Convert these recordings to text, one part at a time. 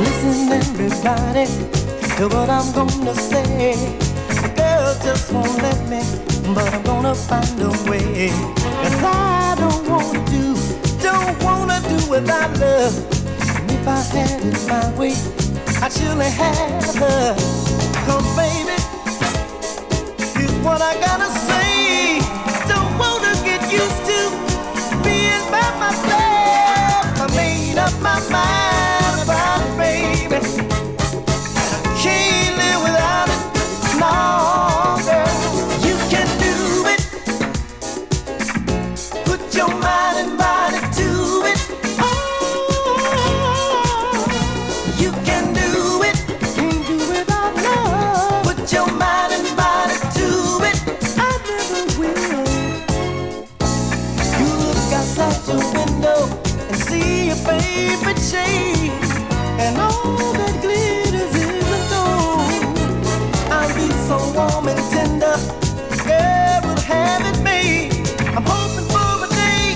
Listen, everybody, to what I'm gonna say. Girl just won't let me, but I'm gonna find a way. Cause I don't wanna do, don't wanna do without love. And if I had it my way, I'd surely have her. Cause baby, here's what I gotta see your favorite shade, and all that glitters is gold. I'll be so warm and tender, girl will have it made. I'm hoping for a day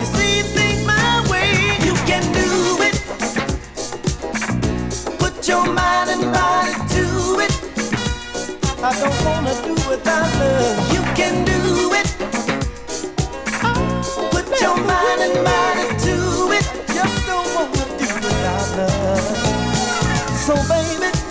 you see things my way. You can do it. Put your mind and body to it. I don't wanna do without love. So baby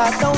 I don't